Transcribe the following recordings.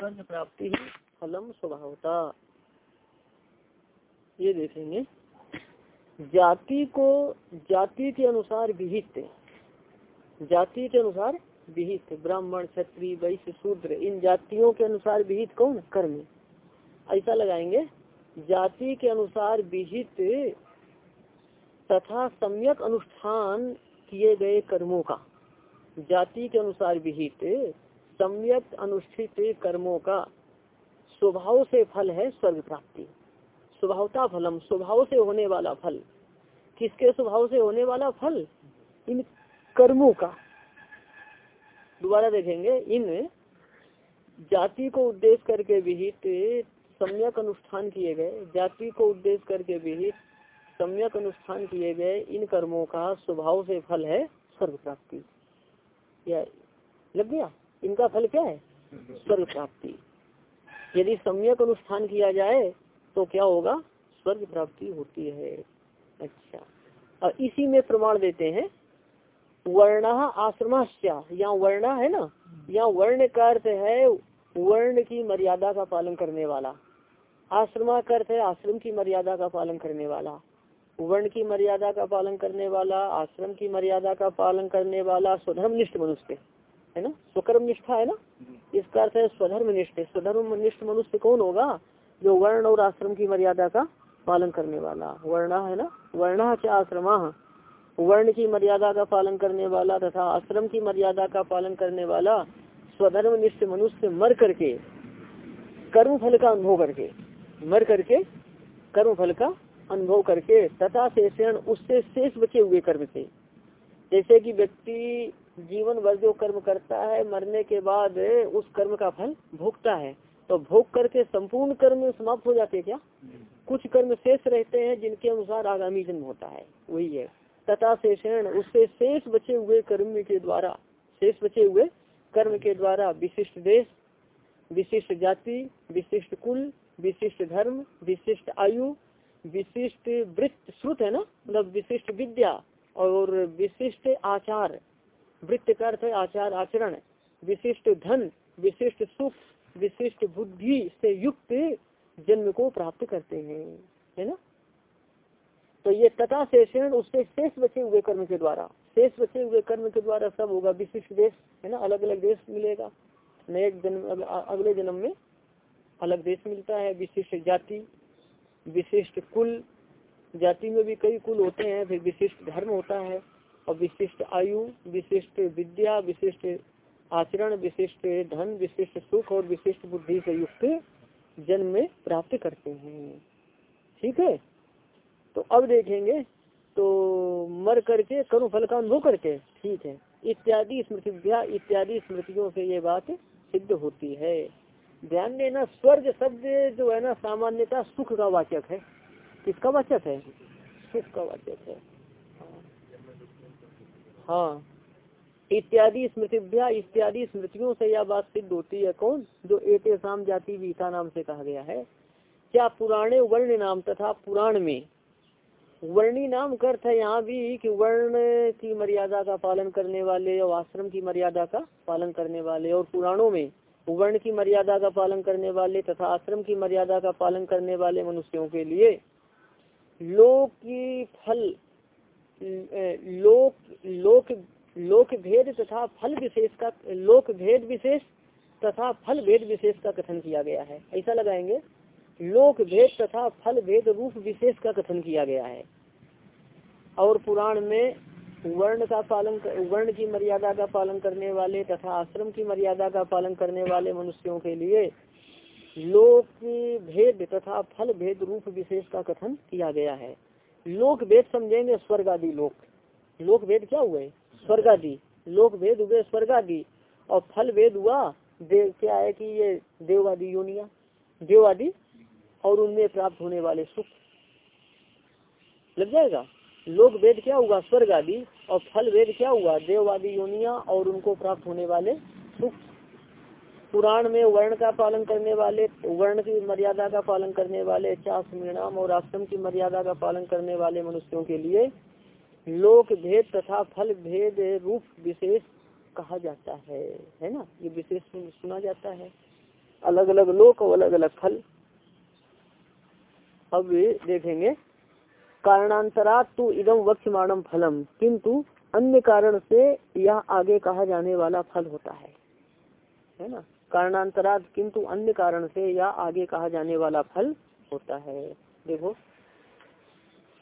स्वर्ग प्राप्ति फलम स्वभावता ये देखेंगे। जाति को, जाति के अनुसार विहित जाति के अनुसार विहित ब्राह्मण, क्षत्रिय, वैश्य, शूद्र, इन जातियों के अनुसार विहित कौन? कर्म ऐसा लगाएँगे, जाति के अनुसार विहित तथा सम्यक अनुष्ठान किए गए कर्मों का। जाति के अनुसार विहित, सम्यक अनुष्ठित कर्मों का स्वभाव से फल है स्वर्ग प्राप्ति स्वभावता फलम, स्वभाव से होने वाला फल। किसके स्वभाव से होने वाला फल? इन कर्मों का। दोबारा देखेंगे, इन जाति को उद्देश्य करके विहित सम्यक अनुष्ठान किए गए, जाति को उद्देश्य करके विहित सम्यक अनुष्ठान किए गए इन कर्मों का स्वभाव से फल है स्वर्ग प्राप्ति या लग गया? इनका फल क्या है? स्वर्ग प्राप्ति यदि सम्यक अनुष्ठान किया जाए तो क्या होगा? स्वर्ग प्राप्ति होती है। अच्छा। और इसी में प्रमाण देते हैं। वर्ण आश्रमाश्या यहाँ वर्ण है ना? यहाँ वर्ण का अर्थ है वर्ण की मर्यादा का पालन करने वाला। आश्रमा का अर्थ है आश्रम की मर्यादा का पालन करने वाला। वर्ण की मर्यादा का पालन करने वाला आश्रम की मर्यादा का पालन करने वाला स्वधर्म निष्ठ मनुष्य है ना? स्वकर्म निष्ठा है ना? इसका अर्थ है स्वधर्म निष्ठ स्वधर्म निष्ठ मनुष्य कौन होगा? जो वर्ण और आश्रम की मर्यादा का पालन करने वाला। वर्ण है ना? वर्ण क्या आश्रमा। वर्ण की मर्यादा का पालन करने वाला तथा आश्रम की मर्यादा का पालन करने वाला स्वधर्म निष्ठ मनुष्य मर करके कर्म फल का अनुभव करके मर करके कर्म फल का अनुभव करके तथा शेषण उससे शेष बचे हुए कर्म से। जैसे कि व्यक्ति जीवन भर जो कर्म करता है, मरने के बाद उस कर्म का फल भोगता है। तो भोग करके संपूर्ण कर्म समाप्त हो जाते क्या? कुछ कर्म शेष रहते हैं जिनके अनुसार आगामी जन्म होता है। वही है। तथा शेषण उससे शेष बचे हुए कर्म के द्वारा, शेष बचे हुए कर्म के द्वारा विशिष्ट देश, विशिष्ट जाति, विशिष्ट कुल, विशिष्ट धर्म, विशिष्ट आयु विशिष्ट वृत्त श्रुत है ना? मतलब विशिष्ट विद्या और विशिष्ट आचार। वृत्त का अर्थ है आचार, आचरण। विशिष्ट धन, विशिष्ट सुख, विशिष्ट बुद्धि से युक्त जन्म को प्राप्त करते हैं। है ना? तो ये तथा शेषण, उससे शेष बचे हुए कर्म के द्वारा। शेष बचे हुए कर्म के द्वारा सब होगा। विशिष्ट देश, है ना? अलग अलग देश मिलेगा। नए जन्म, अगले जन्म में अलग देश मिलता है। विशिष्ट जाति विशिष्ट कुल, जाति में भी कई कुल होते हैं, फिर विशिष्ट धर्म होता है, और विशिष्ट आयु, विशिष्ट विद्या, विशिष्ट आचरण, विशिष्ट धन, विशिष्ट सुख और विशिष्ट बुद्धि से युक्त जन्म में प्राप्त करते हैं। ठीक है? तो अब देखेंगे तो मर करके, कर्म फल का अनुभव करके, ठीक है, इत्यादि स्मृतिव्या इत्यादि स्मृतियों से ये बात सिद्ध होती है। ध्यान देना स्वर्ग शब्द जो है ना, सामान्यता सुख का वाचक है। किसका वाचक है? सुख का वाचक है। हाँ। इत्यादि स्मृतिभ्या, इत्यादि स्मृतियों से यह बात सिद्ध होती है कौन? जो एक शाम जाति वीता नाम से कहा गया है। क्या पुराने वर्ण नाम तथा पुराण में वर्णी नाम का अर्थ है यहाँ भी कि वर्ण की मर्यादा का पालन करने वाले और आश्रम की मर्यादा का पालन करने वाले और पुराणों में वर्ण की मर्यादा का पालन करने वाले तथा आश्रम की मर्यादा का पालन करने वाले मनुष्यों के लिए लोक की फल लोक लोक लोक भेद तथा फल विशेष का लोक भेद विशेष तथा फल भेद विशेष का कथन किया गया है। ऐसा लगाएँगे? लोक भेद तथा फल भेद रूप विशेष का कथन किया गया है। और पुराण में वर्ण का पालन वर्ण की मर्यादा का पालन करने वाले तथा आश्रम की मर्यादा का पालन करने वाले मनुष्यों के लिए लोक भेद तथा फल भेद रूप विशेष का कथन किया गया है। लोक भेद समझेंगे स्वर्ग आदि लोक। लोक भेद क्या हुए? स्वर्ग आदि लोक भेद हुए स्वर्ग आदि और फल भेद हुआ देव, क्या है कि ये देववादी योनिया? देववादी और उनमें प्राप्त होने वाले सुख। लग जाएगा? लोक वेद क्या हुआ? स्वर्ग आदि और फल वेद क्या हुआ? देववादी योनिया और उनको प्राप्त होने वाले सुख। पुराण में वर्ण का पालन करने वाले, वर्ण की मर्यादा का पालन करने वाले चार परिणाम और आश्रम की मर्यादा का पालन करने वाले मनुष्यों के लिए लोक भेद तथा फल भेद रूप विशेष कहा जाता है। है ना? ये विशेष सुना जाता है। अलग अलग लोक और अलग अलग फल। अब देखेंगे कारणांतरात तो इदम वक्षमाणम फलम किंतु अन्य कारण से यह आगे कहा जाने वाला फल होता है। है ना? कारणांतरात किंतु अन्य कारण से यह आगे कहा जाने वाला फल होता है। देखो।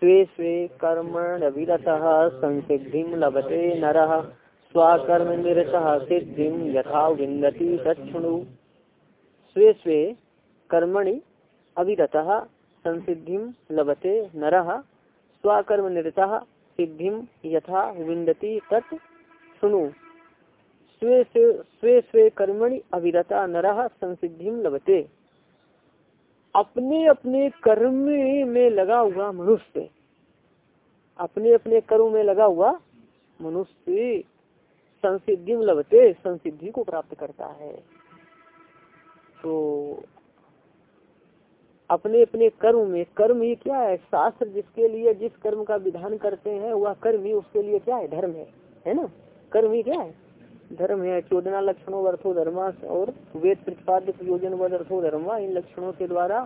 स्वे स्वे कर्मण अविरत संसिधि लभते नर। स्वकर्म निरत सिद्धि यथा विन्दति तत्णु स्वे स्वे कर्मणि अविरत संसिधि लभते नर। स्वकर्म निरता सिद्धि यथा विंदती तत् सुनु स्वे स्वे स्वे कर्मणि अविरता नर संसिधि लभते। अपने अपने कर्म में लगा हुआ मनुष्य। अपने अपने कर्म में लगा हुआ मनुष्य संसिद्धि लभते, संसिद्धि को प्राप्त करता है। तो अपने अपने कर्म में, कर्म ही क्या है? शास्त्र जिसके लिए, जिस कर्म का विधान करते हैं, वह कर्म ही उसके लिए क्या है? धर्म है। है ना? कर्म ही क्या है? धर्म है। चौदना लक्षणों अर्थो धर्मा और वेद प्रतिपाद्य प्रयोजन व अर्थो धर्मा, इन लक्षणों के द्वारा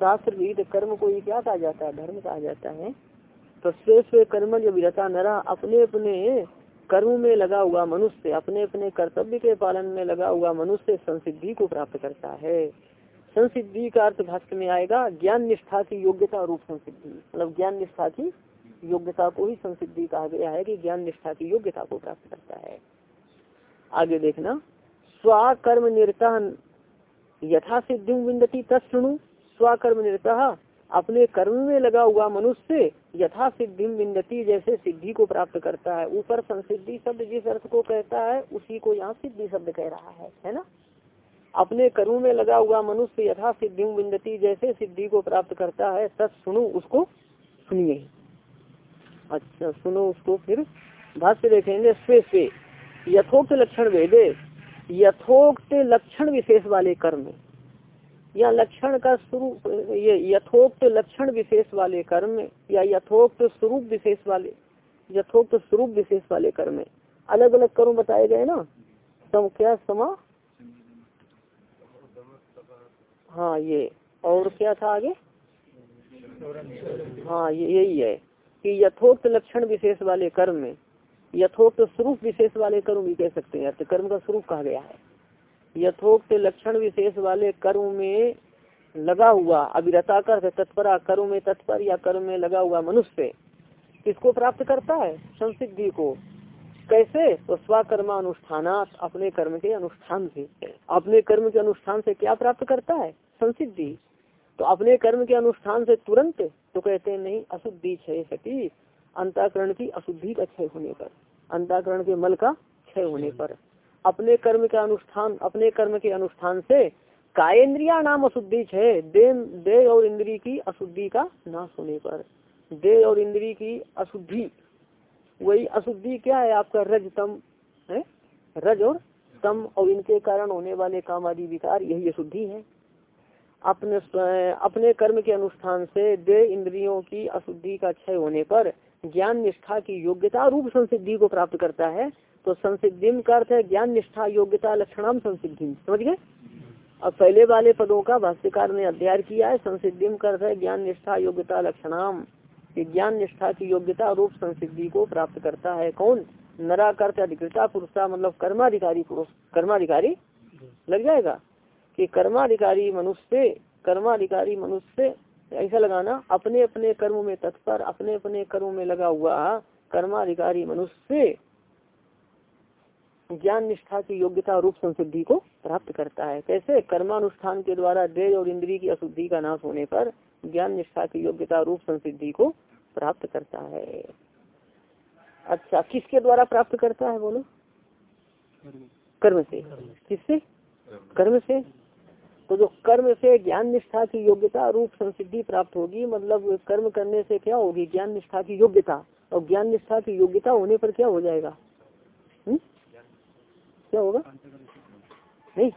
शास्त्र विहित कर्म को ही क्या कहा जाता है? धर्म कहा जाता है। तो श्रेष्ठ कर्म जब विरता नरा अपने अपने कर्म में लगा हुआ मनुष्य अपने अपने कर्तव्य के पालन में लगा हुआ मनुष्य संसिद्धि को प्राप्त करता है। संसिद्धि का अर्थ भाष्य में आएगा, ज्ञान निष्ठा की योग्यता रूप संसिद्धि। मतलब ज्ञान निष्ठा की योग्यता को ही संसिद्धि कहा गया है कि ज्ञान निष्ठा की योग्यता को प्राप्त करता है। आगे देखना। स्वकर्म निरता यथा सिद्धि विन्दती तत्णु स्वकर्म निरता अपने कर्म में लगा हुआ मनुष्य यथा सिद्धि विन्दती जैसे सिद्धि को प्राप्त करता है। ऊपर संसिद्धि शब्द जिस अर्थ को कहता है, उसी को यहाँ सिद्धि शब्द कह रहा है है ना? अपने कर्म में लगा हुआ मनुष्य यथा सिद्धि विन्दती जैसे सिद्धि को प्राप्त करता है तत् सुनो उसको सुनिए। अच्छा सुनो उसको फिर भाष्य देखेंगे, स्वे स्वे, यथोक्त लक्षण वेदे यथोक्त लक्षण विशेष वाले कर्म। या लक्षण का स्वरूप, ये यथोक्त लक्षण विशेष वाले कर्म, या यथोक्त स्वरूप विशेष वाले, यथोक्त स्वरूप विशेष वाले कर्म। अलग अलग कर्म बताए गए ना? सम, क्या समा? हाँ ये। और क्या था आगे? हाँ ये, यही है कि यथोक्त लक्षण विशेष वाले कर्म में, यथोक्त स्वरूप विशेष वाले कर्म भी कह सकते हैं। अर्थ कर्म का स्वरूप कहा गया है। यथोक्त लक्षण विशेष वाले कर्म में लगा हुआ अभिरता कर तत्परा कर्म में तत्पर या कर्म में लगा हुआ मनुष्य किसको प्राप्त करता है? संसिद्धि को। कैसे? तो स्वकर्मानुष्ठान अपने कर्म के अनुष्ठान से। अपने कर्म के अनुष्ठान से क्या प्राप्त करता है? संसिद्धि तो अपने कर्म के अनुष्ठान से तुरंत तो कहते हैं नहीं अशुद्धि क्षय सती। अंताकरण की अशुद्धि का क्षय होने पर। अंताकरण के मल का क्षय होने पर। अपने कर्म के अनुष्ठान अपने कर्म के अनुष्ठान से कायेन्द्रिया नाम अशुद्धि है। दे दे और इंद्री की अशुद्धि का नाश होने पर। दे और इंद्री की अशुद्धि। वही अशुद्धि क्या है आपका? रज तम है? रज और तम और इनके कारण होने वाले काम आदि विकार यही अशुद्धि है। अपने अपने कर्म के अनुष्ठान से दे इंद्रियों की अशुद्धि का क्षय होने पर ज्ञान निष्ठा की योग्यता रूप संसिद्धि को प्राप्त करता है। तो संसिद्धि का अर्थ है? ज्ञान निष्ठा, योग्यता, लक्षणाम संसिद्धि। समझ गए? अब पहले वाले पदों का भाष्यकार ने अध्ययन किया है। संसिद्धि का अर्थ है? ज्ञान निष्ठा, योग्यता, लक्षणाम। ज्ञान निष्ठा की योग्यता रूप संसिद्धि को प्राप्त करता है कौन? नराकर्त, अधिकृता, पुरुषा मतलब कर्माधिकारी, पुरुष, कर्माधिकारी। लग जाएगा? कि कर्माधिकारी मनुष्य कर्माधिकारी मनुष्य, ऐसा लगाना अपने अपने कर्म में तत्पर अपने अपने कर्म में लगा हुआ कर्माधिकारी मनुष्य ज्ञान निष्ठा की योग्यता रूप संसिद्धि को प्राप्त करता है। कैसे? कर्मानुष्ठान के द्वारा देह और इंद्री की अशुद्धि का नाश होने पर ज्ञान निष्ठा की योग्यता रूप संसिद्धि को प्राप्त करता है। अच्छा किसके द्वारा प्राप्त करता है बोलो? कर्म से। किससे? कर्म से। तो जो कर्म से ज्ञान निष्ठा की योग्यता रूप संसिद्धि प्राप्त होगी मतलब कर्म करने से क्या होगी? ज्ञान निष्ठा की योग्यता। और ज्ञान निष्ठा की योग्यता होने पर क्या हो जाएगा? हुँ? क्या होगा? नहीं।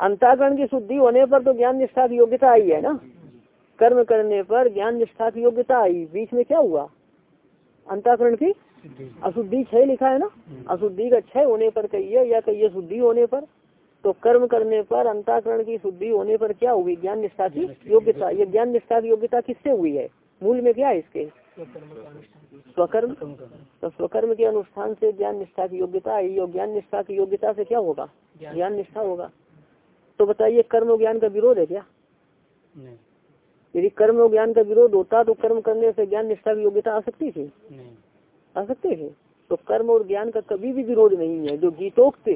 अंताकरण की शुद्धि होने पर तो ज्ञान निष्ठा की योग्यता आई है ना? कर्म करने पर ज्ञान निष्ठा की योग्यता आई। बीच में क्या हुआ? अंताकरण की अशुद्धि क्षय लिखा है ना? अशुद्धि का क्षय होने पर कहिए या कहिए शुद्धि होने पर। तो कर्म करने पर अंताकरण की शुद्धि होने पर क्या हुई? ज्ञान निष्ठा की योग्यता ये ज्ञान निष्ठा की योग्यता किससे हुई है? मूल में क्या है इसके? स्वकर्म। तो स्वकर्म के अनुष्ठान से ज्ञान निष्ठा की योग्यता है यो ज्ञान निष्ठा की योग्यता से क्या होगा? ज्ञान निष्ठा होगा। तो बताइए कर्म ज्ञान का विरोध है क्या? यदि कर्म और ज्ञान का विरोध होता तो कर्म करने से ज्ञान निष्ठा की योग्यता आ सकती थी? आ सकते थे। तो कर्म और ज्ञान का कभी भी विरोध नहीं है। जो गीतोक्त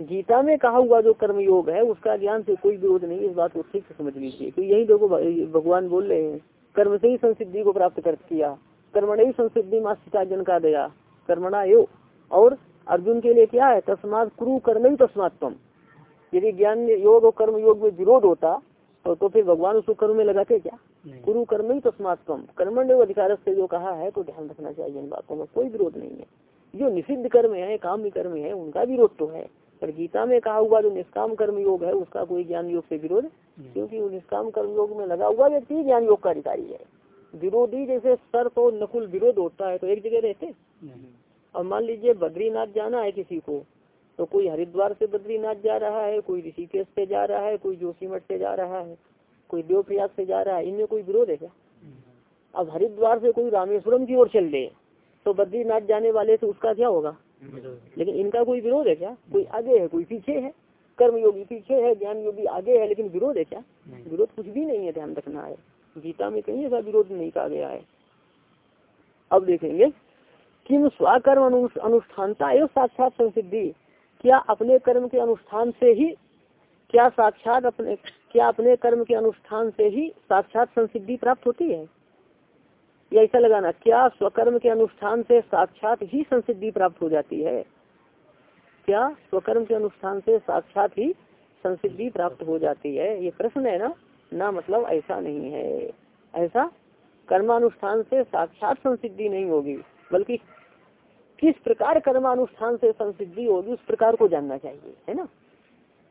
गीता में कहा हुआ जो कर्म योग है उसका ज्ञान से कोई विरोध नहीं इस बात को ठीक से समझ लीजिए तो यही देखो भगवान बोल रहे हैं कर्म से ही संसिद्धि को प्राप्त कर किया कर्मण ही संसिद्धि मास्टिका जन का दया कर्मणा यो। और अर्जुन के लिए क्या है तस्मात कुरु कर्म ही तस्मात यदि ज्ञान योग और कर्म योग में विरोध होता तो, तो फिर भगवान उसको कर्म में लगाते क्या? कुरु कर्म ही तस्मात कर्मण अधिकार से जो कहा है तो ध्यान रखना चाहिए इन बातों में कोई विरोध नहीं है। जो निषिद्ध कर्म है काम कर्म है उनका विरोध तो है। पर गीता में कहा हुआ जो निष्काम कर्म योग है उसका कोई ज्ञान योग से विरोध क्योंकि वो निष्काम कर्म योग में लगा हुआ व्यक्ति ज्ञान योग का अधिकारी है। विरोधी जैसे सर्प और नकुल विरोध होता है तो एक जगह रहते अब मान लीजिए बद्रीनाथ जाना है किसी को तो कोई हरिद्वार से बद्रीनाथ जा रहा है कोई ऋषिकेश से जा रहा है कोई जोशीमठ से जा रहा है कोई देवप्रयाग से जा रहा है इनमें कोई विरोध है क्या? अब हरिद्वार से कोई रामेश्वरम की ओर चल दे तो बद्रीनाथ जाने वाले से उसका क्या होगा? लेकिन इनका कोई विरोध है क्या? कोई आगे है कोई पीछे है? कर्म योगी पीछे है ज्ञान योगी आगे है लेकिन विरोध है क्या? विरोध कुछ भी नहीं है ध्यान रखना है। गीता में कहीं ऐसा विरोध नहीं कहा गया है। अब देखेंगे किम स्वकर्म अनुष्ठानता एवं साक्षात संसिद्धि। क्या अपने कर्म के अनुष्ठान से ही क्या साक्षात अपने क्या अपने कर्म के अनुष्ठान से ही साक्षात संसिद्धि प्राप्त होती है? या ऐसा लगाना, क्या स्वकर्म के अनुष्ठान से साक्षात ही संसिद्धि प्राप्त हो जाती है? क्या स्वकर्म के अनुष्ठान से साक्षात ही संसिद्धि प्राप्त हो जाती है? ये प्रश्न है ना? ना मतलब ऐसा नहीं है। ऐसा कर्मानुष्ठान से साक्षात संसिद्धि नहीं होगी, बल्कि किस प्रकार कर्मानुष्ठान से संसिद्धि होगी, उस प्रकार को जानना चाहिए, है ना?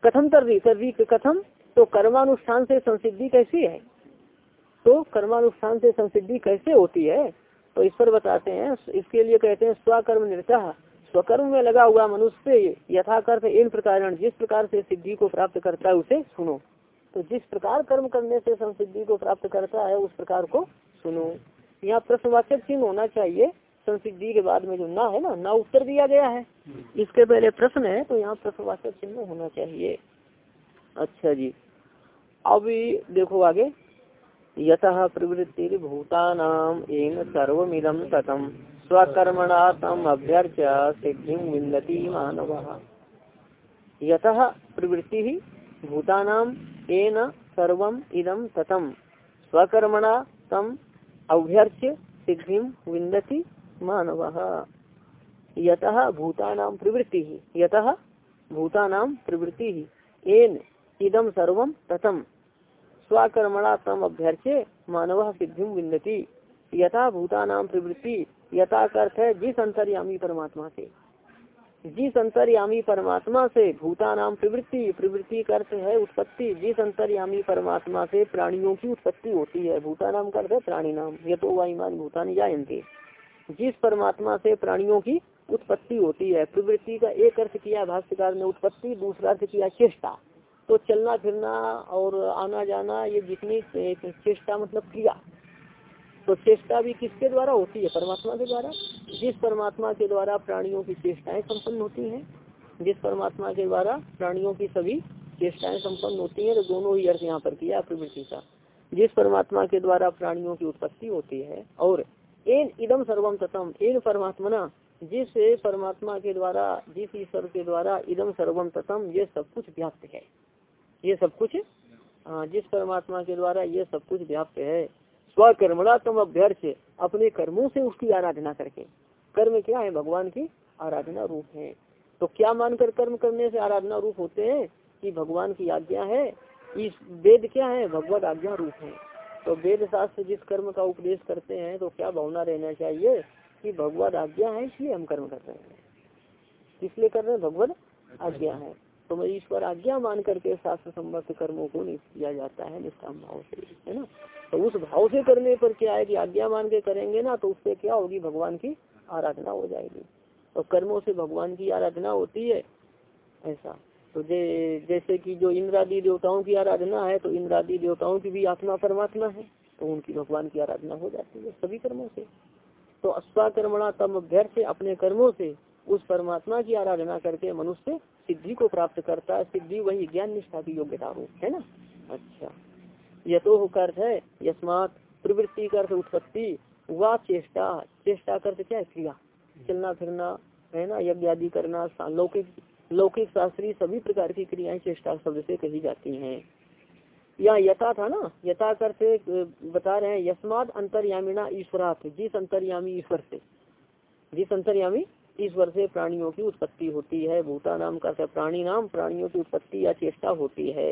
कथम तर्री तर्री कथम तो कर्मानुष्ठान से संसिद्धि कैसी है? तो कर्मानुष्ठान से संसिद्धि कैसे होती है? तो इस पर बताते हैं। इसके लिए कहते हैं, स्वकर्म निर्ता। स्वकर्म में लगा हुआ मनुष्य यथाकर्थ इन प्रकार जिस प्रकार से सिद्धि को प्राप्त करता है, उसे सुनो। तो जिस प्रकार कर्म करने से संसिद्धि को प्राप्त करता है, उस प्रकार को सुनो। यहाँ प्रश्नवाचक चिन्ह होना चाहिए, संसिद्धि के बाद में जो ना है ना ना उत्तर दिया गया है। इसके पहले प्रश्न है तो यहाँ प्रश्नवाचक चिन्ह होना चाहिए। अच्छा जी। अभी देखो आगे। यत प्रवृत्ति भूतानाम एन सर्वमिदम ततम। स्वकर्मणा तम अभ्यर्च सिद्धि विन्दति मानव। यत प्रवृत्ति भूतानाम एन सर्व इदम ततम। स्वकर्मणा तम अभ्यर्च सिद्धि विन्दति मानव। यत भूतानाम प्रवृत्ति। यत भूतानाम प्रवृत्ति एन इदम सर्व ततम। स्वकर्मणा तम अभ्यर्चे मानव सिद्धि विन्दति। यथा भूता नाम प्रवृत्ति, यथा अर्थ है जिस अंतर्यामी परमात्मा से। जिस अंतर्यामी परमात्मा से भूता नाम प्रवृत्ति प्रवृत्ति का अर्थ है उत्पत्ति जिस अंतर्यामी परमात्मा से प्राणियों की उत्पत्ति होती है। भूतानाम का अर्थ है प्राणी नाम ये तो वाईमान भूतान जायंते जिस परमात्मा से प्राणियों की उत्पत्ति होती है, प्रवृत्ति का एक अर्थ किया भाष्यकार ने उत्पत्ति, दूसरा अर्थ किया चेष्टा। तो चलना फिरना और आना जाना, ये जितनी चेष्टा मतलब क्रिया। तो चेष्टा भी किसके द्वारा होती है? परमात्मा के द्वारा? जिस परमात्मा के द्वारा प्राणियों की चेष्टाएँ संपन्न होती हैं, जिस परमात्मा के द्वारा प्राणियों की सभी चेष्टाएँ संपन्न होती हैं तो दोनों ही अर्थ यहाँ पर किया प्रवृत्ति का। जिस परमात्मा के द्वारा प्राणियों की उत्पत्ति होती है, और एन इदम सर्वम ततम एक परमात्मा जिस परमात्मा के द्वारा, जिस ईश्वर के द्वारा इदम सर्वम ततम, ये सब कुछ व्याप्त है। ये सब कुछ हाँ जिस परमात्मा के द्वारा ये सब कुछ व्याप्त है स्वकर्मणा तम अभ्यर्थ अपने कर्मों से उसकी आराधना करके। कर्म क्या है? भगवान की आराधना रूप है। तो क्या मानकर कर्म करने से आराधना रूप होते हैं? कि भगवान की आज्ञा है। इस वेद क्या है? भगवत आज्ञा रूप है। तो वेद शास्त्र जिस कर्म का उपदेश करते हैं तो क्या भावना रहना चाहिए? कि भगवत आज्ञा है, इसलिए हम कर्म कर रहे हैं इसलिए कर रहे हैं? भगवत आज्ञा है। तो मैं ईश्वर आज्ञा मान करके शास्त्र संबद्ध कर्मों को नहीं किया जाता है निष्काम भाव से, है ना? तो उस भाव से करने पर क्या है कि आज्ञा मान के करेंगे ना तो उससे क्या होगी? भगवान की आराधना हो जाएगी। और कर्मों से भगवान की आराधना होती है, ऐसा। तो जे, जैसे कि जो इंद्रादि देवताओं की आराधना है तो इंद्रादि देवताओं की भी आत्मा परमात्मा है तो उनकी भगवान की आराधना हो जाती है सभी कर्मों से। तो अस्वाकर्मणा तम अभ्यर्थ अपने कर्मों से उस परमात्मा की आराधना करके मनुष्य सिद्धि को प्राप्त करता है, सिद्धि वही ज्ञान निष्ठा की योग्यता हो, है ना? अच्छा। यथो का अर्थ है, यस्मात प्रवृत्ति का अर्थ उत्पत्ति, व चेष्टा। चेष्टा कर क्या है? क्रिया। चलना, फिरना, है ना? यज्ञ आदि करना लौकिक लौकिक शास्त्री सभी प्रकार की क्रियाएँ चेष्टा शब्द से कही जाती हैं। या यथा था ना? यथा करते बता रहे हैं यस्माद अंतर्यामीना ईश्वरात। जिस अंतर्यामी ईश्वर से। जिस अंतर्यामी ईश्वर से प्राणियों की उत्पत्ति होती है, भूता नाम का प्राणी नाम प्राणियों की उत्पत्ति या चेष्टा होती है।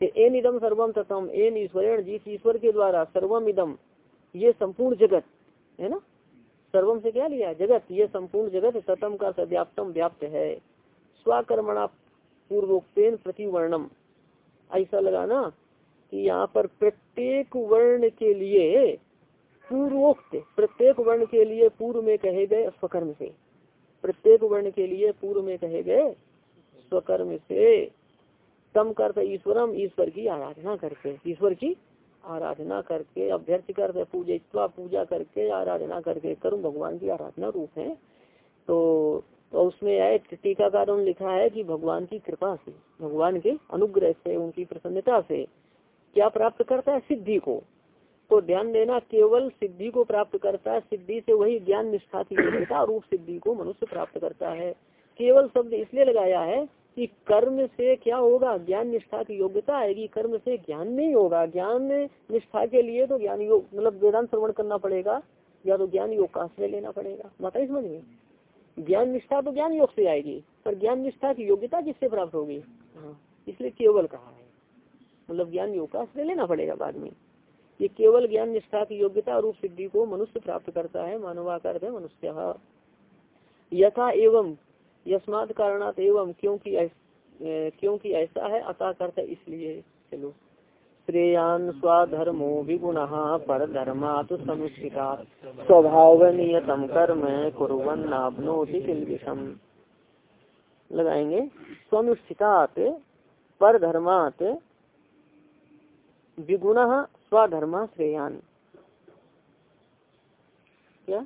एन इदम सर्वम तथम एन ईश्वर जिस ईश्वर के द्वारा सर्वम इदम ये संपूर्ण जगत, है ना? सर्वम से क्या लिया जगत, ये संपूर्ण जगत ततम का सव्याप्तम व्याप्त है। स्वकर्मणा पूर्वोक्तेन प्रतिवर्णम। ऐसा लगाना कि यहाँ पर प्रत्येक वर्ण के लिए पूर्वोक्त, प्रत्येक वर्ण के लिए पूर्व में कहे गए स्वकर्म से। प्रत्येक वर्ण के लिए पूर्व में कहे गए स्वकर्म से तम करते ईश्वरम, ईश्वर की आराधना करके, ईश्वर की आराधना करके, अभ्यर्थ करते, पूजा पूजा करके, आराधना करके कर्म भगवान की आराधना रूप है। तो तो उसमें आए, टीकाकारों लिखा है कि भगवान की कृपा से, भगवान के अनुग्रह से, उनकी प्रसन्नता से, क्या प्राप्त करता है? सिद्धि को। तो ध्यान देना केवल सिद्धि को प्राप्त करता है, सिद्धि से वही ज्ञान निष्ठा की योग्यता रूप सिद्धि को मनुष्य प्राप्त करता है। केवल शब्द इसलिए लगाया है कि कर्म से क्या होगा? ज्ञान निष्ठा की योग्यता आएगी। कर्म से ज्ञान नहीं होगा। ज्ञान निष्ठा के लिए तो ज्ञान योग मतलब वेदांत श्रवण करना पड़ेगा, या तो ज्ञान योग का आश्रय लेना पड़ेगा। माता समझ में ज्ञान निष्ठा तो ज्ञान योग से आएगी, पर ज्ञान निष्ठा की योग्यता किससे प्राप्त होगी? हाँ इसलिए केवल कहा है। मतलब ज्ञान योग का आश्रय लेना पड़ेगा बाद में। ये केवल ज्ञान निष्ठा की योग्यता रूप सिद्धि को मनुष्य प्राप्त करता है मानवाकार है मनुष्य यथा एवं, यस्मात कारणात एवं, क्योंकि क्योंकि ऐसा है, अतः करता इसलिए चलो। श्रेयान स्वधर्मो विगुण पर धर्मात समुचिता स्वभाव नियतम कर्म किलविषम लगाएँगे। स्वनुष्ठितात पर धर्मात विगुण स्वधर्म श्रेयान। क्या?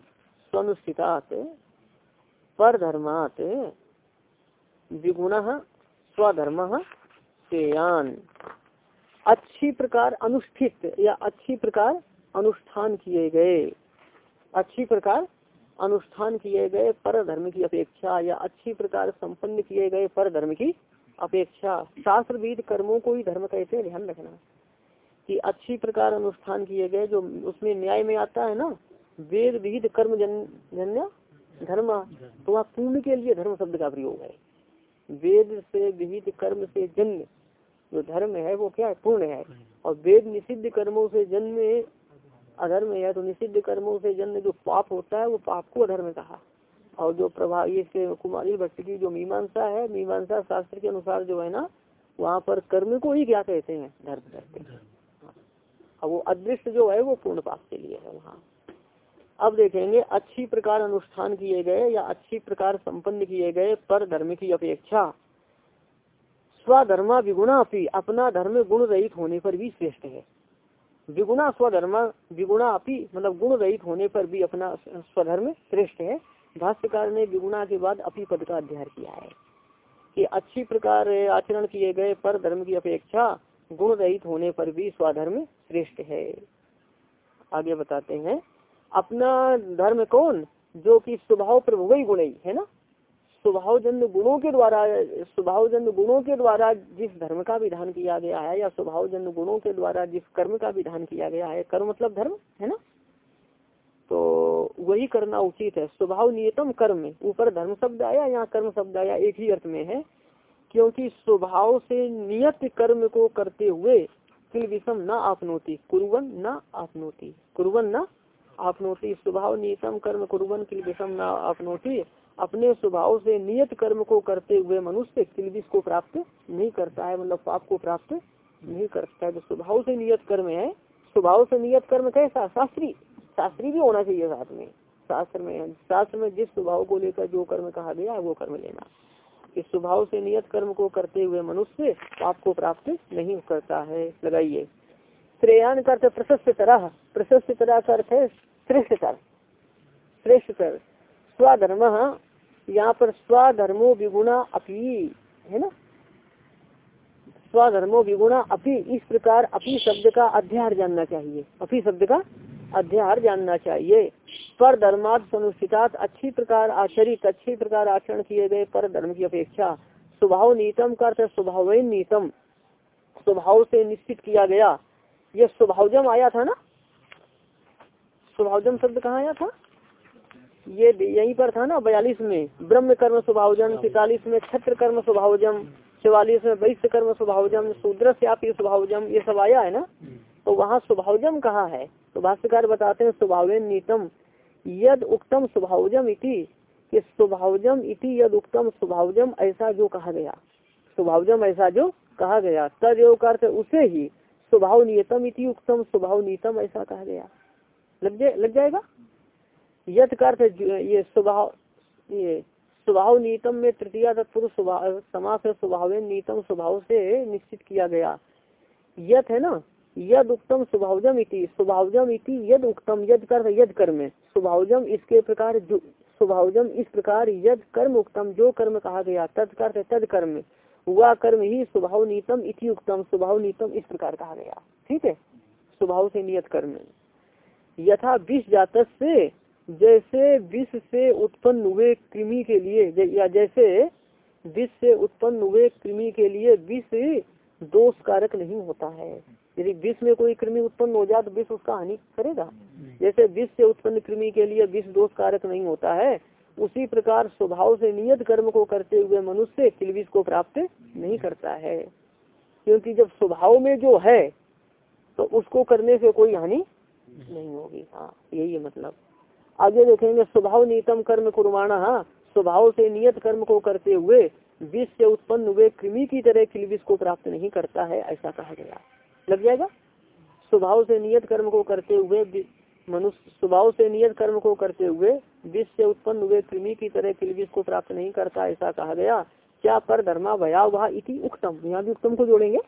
स्वनुष्ठितात पर धर्मात विगुण स्वधर्म श्रेयान। अच्छी प्रकार अनुष्ठित या अच्छी प्रकार अनुष्ठान किए गए। अच्छी प्रकार अनुष्ठान किए गए पर धर्म की अपेक्षा या अच्छी प्रकार संपन्न किए गए पर धर्म की अपेक्षा। शास्त्रविद कर्मों को ही धर्म कहते ध्यान रखना। कि अच्छी प्रकार अनुष्ठान किए गए, जो उसमें न्याय में आता है ना, वेद, विहित, कर्म, जन, जन्य, धर्म तो वह पूर्ण के लिए धर्म शब्द का प्रयोग है। वेद से, विहित, कर्म से जन्य, जो धर्म है, वो क्या है? पूर्ण है। और वेद निषिद्ध कर्मों से जन्म, अधर्म है तो निषिद्ध कर्मों से जन्म जो पाप होता है, वो पाप को अधर्म कहा। और जो प्रभाव ये कुमारी भट्ट की जो मीमांसा है, मीमांसा शास्त्र के अनुसार जो है ना, वहाँ पर कर्म को ही क्या कहते हैं? धर्म कहते हैं। और वो अदृश्य जो है, वो पूर्ण पाप के लिए है वहाँ। अब देखेंगे, अच्छी प्रकार अनुष्ठान किए गए या अच्छी प्रकार संपन्न किए गए पर धर्म की अपेक्षा। स्वधर्मा विगुणा अपनी अपना धर्म गुण रहित होने पर भी श्रेष्ठ है। विगुणा स्वधर्मा विगुणा अपनी मतलब गुण रहित होने पर भी अपना स्वधर्म श्रेष्ठ है। भाष्यकार ने विगुणा के बाद अपनी पद का अध्ययन किया है कि अच्छी प्रकार आचरण किए गए पर धर्म की अपेक्षा गुण रहित होने पर भी स्वधर्म श्रेष्ठ है। आगे बताते हैं। अपना धर्म कौन? जो कि स्वभाव प्रभु गुण है ना? स्वभाव जन्य गुणों के द्वारा स्वभाव जन्य गुणों के द्वारा जिस धर्म का विधान किया गया है, या स्वभाव जन्य गुणों के द्वारा जिस कर्म का विधान किया गया है, कर्म मतलब धर्म, है ना? तो वही करना उचित है। स्वभाव नियतम कर्म ऊपर धर्म शब्द आया, यहाँ कर्म शब्द आया, एक ही अर्थ में है। क्योंकि स्वभाव से नियत कर्म को करते हुए किल विषम न आपनोती, कुरवन न आपनोती, कुरवन न आपनोती। स्वभाव नियतम कर्म कुरवन किल विषम न आपनोती। अपने स्वभाव से नियत कर्म को करते हुए मनुष्य किलबिश को प्राप्त नहीं करता है मतलब पाप को प्राप्त नहीं करता है। तो स्वभाव से नियत कर्म है, स्वभाव से नियत कर्म कैसा? शास्त्री। शास्त्री भी होना चाहिए साथ में। शास्त्र में शास्त्र में जिस स्वभाव को लेकर जो कर्म कहा गया है, वो कर्म लेना। इस स्वभाव से नियत कर्म को करते हुए मनुष्य पाप को प्राप्त नहीं करता है। लगाइए। श्रेयान का अर्थ प्रशस्त तरह। प्रशस्त तरह का अर्थ है श्रेष्ठतर श्रेष्ठतर स्वधर्म यहाँ पर स्वधर्मो विगुणा अपी, है ना? स्वधर्मो विगुणा अपी। इस प्रकार अपी शब्द का अध्यार जानना चाहिए। अपी शब्द का अध्यार जानना चाहिए। पर अनुष्ठितात अच्छी प्रकार आचरित, अच्छी प्रकार आचरण किए गए पर धर्म की अपेक्षा स्वभाव नीतम का अर्थ स्वभाव नीतम। स्वभाव से निश्चित किया गया। ये स्वभावजम आया था ना? स्वभावजम शब्द कहाँ आया था? ये यहीं पर था ना, बयालीस में। ब्रह्म कर्म स्वभावजन तैतालीस में छत्र कर्म स्वभावजम, चौवालीस में वैश्य कर्म स्वभावजम, शूद्र से आप ये स्वभावजम, ये सब आया है ना? तो वहाँ स्वभावजम कहाँ है? तो भाष्यकार बताते हैं स्वभाव नीतम। यद उक्तम स्वभावजम इति, कि स्वभावजम इति यद उक्तम स्वभावजम ऐसा जो कहा गया। स्वभावजम ऐसा जो कहा गया। तद अर्थ उसे ही स्वभाव नियतम इति उक्तम स्वभाव नियतम ऐसा कहा गया। लग जाए, लग जाएगा? यद अर्थ ये स्वभाव ये स्वभाव नीतम में तृतीय तत्पुरुष समास स्वभाव नीतम स्वभाव से निश्चित किया गया। यथ है ना? यद उत्तम स्वभावजम इति। स्वभावजम इति यद उत्तम यद कर यद कर्म। स्वभावजम इसके प्रकार जो स्वभावजम इस प्रकार यद कर्म उत्तम जो कर्म कहा गया तत्कर तद कर्म। वह कर्म ही स्वभाव नीतम इति उक्तम स्वभाव नीतम इस प्रकार कहा गया। ठीक है? स्वभाव से नियत कर्म। यथा विष जात से जैसे विष से उत्पन्न हुए कृमि के लिए या जैसे विष से उत्पन्न हुए कृमि के लिए विष दोष कारक नहीं होता है। यदि विष में कोई कृमि उत्पन्न हो जाए तो विष उसका हानि करेगा। जैसे विष से उत्पन्न कृमि के लिए विष दोष कारक नहीं होता है उसी प्रकार स्वभाव से नियत कर्म को करते हुए मनुष्य किलविष को प्राप्त नहीं करता है। क्योंकि जब स्वभाव में जो है तो उसको करने से कोई हानि नहीं होगी। हाँ यही है मतलब। आगे देखेंगे स्वभाव नियतम कर्म कुरमाना हाँ स्वभाव से नियत कर्म को करते हुए विष से उत्पन्न हुए कृमि की तरह किलविष को प्राप्त नहीं करता है ऐसा कहा गया। लग जाएगा? स्वभाव से नियत कर्म को करते हुए मनुष्य स्वभाव से नियत कर्म को करते हुए विष से उत्पन्न हुए कृमि की तरह किलविष को प्राप्त नहीं करता ऐसा कहा गया। क्या पर धर्मा भयावह इति उक्तम? यहाँ भी उत्तम को जोड़ेंगे।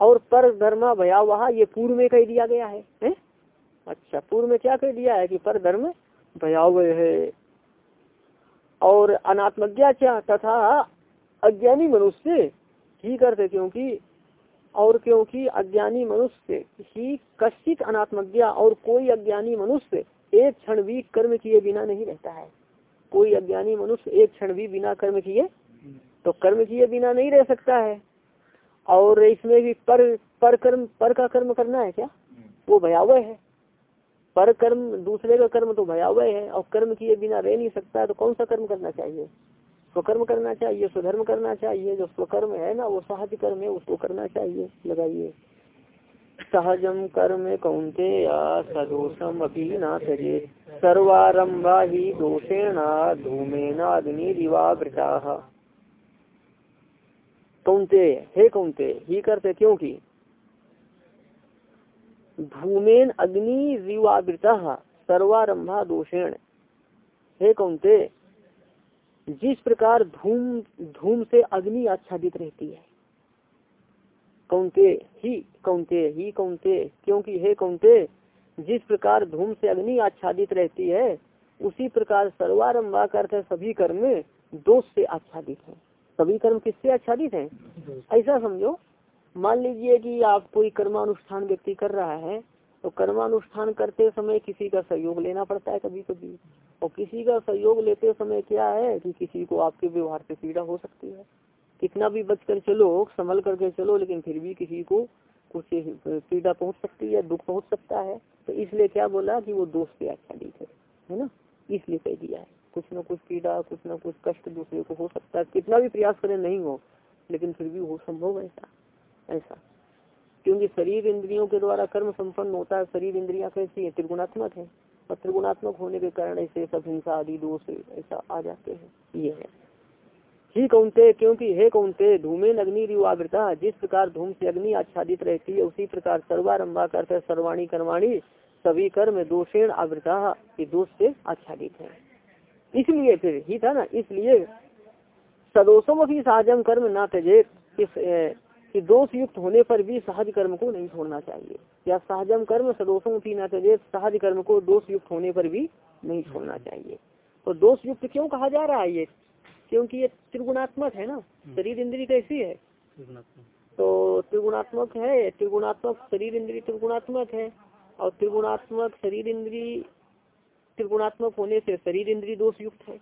और पर धर्मा भयावह ये पूर्व में कह दिया गया है, है? अच्छा पूर्व में क्या कह दिया है कि पर धर्म भयावह है? और अनात्मज्ञा क्या? तथा अज्ञानी मनुष्य ही करते क्योंकि और क्योंकि अज्ञानी मनुष्य ही कश्चित अनात्मज्ञा और कोई अज्ञानी मनुष्य एक क्षण भी कर्म किए बिना नहीं रहता है। कोई अज्ञानी मनुष्य एक क्षण भी बिना कर्म किए तो कर्म किए बिना नहीं रह सकता है। और इसमें भी पर पर कर्म, पर का कर्म करना है क्या? वो भयावह है। पर कर्म, दूसरे का कर्म तो भयावह है, और कर्म किए बिना रह नहीं सकता तो कौन सा कर्म करना चाहिए? स्वकर्म करना चाहिए, स्वधर्म करना चाहिए, जो स्वकर्म है ना, वो सहज कर्म है, उसको करना चाहिए, लगाइए। सहजम कर्म कौनते सदोषम अभी ना सजे सर्वारंभा ही दोषेण धूमेना अग्नि दिवावृता कौनते हे कौनते ही करते क्योंकि धूमेन अग्नि रिवावृता सर्वारंभा दोषेण। हे कौनते जिस प्रकार धूम धूम से अग्नि आच्छादित रहती है। कौनते ही कौनते ही कौनते क्योंकि हे कौनते जिस प्रकार धूम से अग्नि आच्छादित रहती है उसी प्रकार सर्वारंभा करते सभी कर्म दोष से आच्छादित है। सभी कर्म किससे आच्छादित है? ऐसा समझो। मान लीजिए कि आप कोई कर्मानुष्ठान व्यक्ति कर रहा है तो कर्मानुष्ठान करते समय किसी का सहयोग लेना पड़ता है कभी कभी। और किसी का सहयोग लेते समय क्या है कि किसी को आपके व्यवहार से पीड़ा हो सकती है। कितना भी बच कर चलो, संभल करके चलो, लेकिन फिर भी किसी को कुछ पीड़ा पहुँच सकती है, दुख पहुँच सकता है। तो इसलिए क्या बोला कि वो दोष पे आच्छादित है है ना? इसलिए कह दिया है। कुछ न कुछ पीड़ा, कुछ न कुछ कष्ट दूसरे को हो सकता है। कितना भी प्रयास करें, नहीं हो, लेकिन फिर भी हो संभव ऐसा। ऐसा। क्योंकि शरीर इंद्रियों के द्वारा कर्म संपन्न होता है, शरीर इंद्रिया कैसी है? त्रिगुणात्मक है। और त्रिगुणात्मक होने के कारण ऐसे सब हिंसा आदि, दोष ऐसा आ जाते हैं। ये है। ही कौनते, क्योंकि हे कौनते, धूमे अग्नि रिवावृता जिस प्रकार धूम से अग्नि आच्छादित रहती है, उसी प्रकार सर्वारंभा करते सर्वाणी कर्माणी, सभी कर्म दोषेण आवृता ये दोष से आच्छादित है। इसलिए फिर ही था ना, इसलिए सदोषम भी साजम कर्म ना त्यजेत कि दोष युक्त होने पर भी सहज कर्म को नहीं छोड़ना चाहिए। या सहजम कर्म सदोषम भी ना सहज कर्म को दोष युक्त होने पर भी नहीं छोड़ना चाहिए। तो दोष युक्त क्यों कहा जा रहा है ये? क्योंकि ये त्रिगुणात्मक है ना? शरीर इंद्री कैसी है? तो त्रिगुणात्मक है त्रिगुणात्मक शरीर इंद्री त्रिगुणात्मक है और त्रिगुणात्मक शरीर इंद्री त्रिगुणात्मक होने से शरीर इंद्री दोष युक्त है।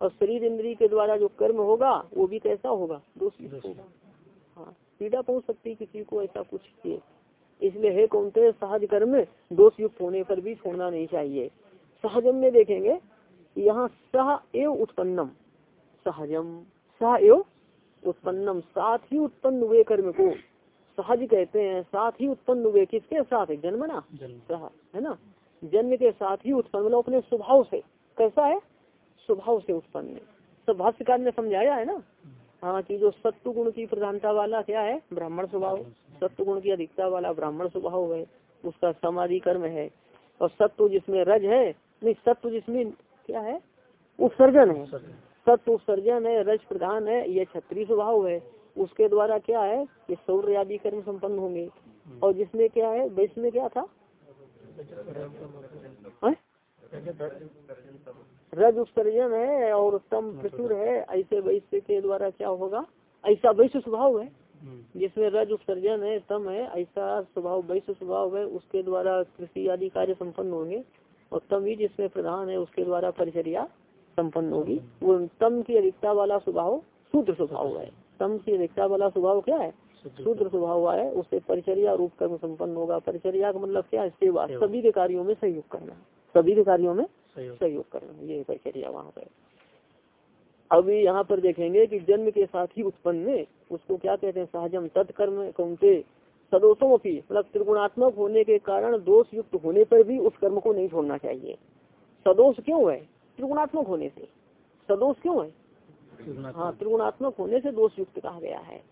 और शरीर इंद्री के द्वारा जो कर्म होगा वो भी कैसा होगा? दोष युक्त होगा। पीड़ा पहुँच सकती किसी को ऐसा कुछ किए इसलिए हे कौन थे सहज कर्म दोष युक्त होने पर भी छोड़ना नहीं चाहिए। सहजम में देखेंगे यहाँ सह एव उत्पन्नम। सहजम सह एव उत्पन्नम। साथ ही उत्पन्न हुए कर्म को सहज कहते हैं। साथ ही उत्पन्न हुए किसके साथ? जन्म ना? सह है ना? जन्म के साथ ही उत्पन्न मतलब अपने स्वभाव से। कैसा है? स्वभाव से उत्पन्न। सब भाष्यकार ने समझाया है ना? हाँ कि जो सत्व गुण की प्रधानता वाला क्या है? ब्राह्मण स्वभाव। सत्व गुण की अधिकता वाला ब्राह्मण स्वभाव है। उसका समाधि कर्म है। और सत्व जिसमें रज है, नहीं सत्व जिसमें क्या है? उत्सर्जन है। सत्व उत्सर्जन है, रज प्रधान है ये क्षत्रिय स्वभाव है। उसके द्वारा क्या है? ये सौर्य आदि कर्म संपन्न होंगे। और जिसमें क्या है? वैश्य क्या था? रज उत्सर्जन है और तम प्रचुर है ऐसे वैश्य के द्वारा क्या होगा? ऐसा वैश्य स्वभाव है। जिसमें रज उत्सर्जन है तम है ऐसा स्वभाव वैश्य स्वभाव है उसके द्वारा कृषि आदि कार्य संपन्न होंगे। और तम ही जिसमें प्रधान है उसके द्वारा परिचर्या संपन्न होगी। वो तम की अधिकता वाला स्वभाव शूद्र स्वभाव है। तम की अधिकता वाला स्वभाव क्या है? शूद्र स्वभाव। हुआ है उससे परिचर्या रूप कर्म संपन्न होगा। परिचर्या का मतलब क्या है? सेवा। सभी के कार्यो में सहयोग करना। सभी के कार्यो में सहयोग। करना ये परिचर्या वहाँ पे अभी यहाँ पर देखेंगे कि जन्म के साथ ही उत्पन्न उसको क्या कहते हैं? सहजम तत्कर्म कौनते? सदोषों की मतलब त्रिगुणात्मक होने के कारण दोष युक्त होने पर भी उस कर्म को नहीं छोड़ना चाहिए। सदोष क्यों है? त्रिगुणात्मक होने से। सदोष क्यों है? हाँ त्रिगुणात्मक होने से दोष युक्त कहा गया है।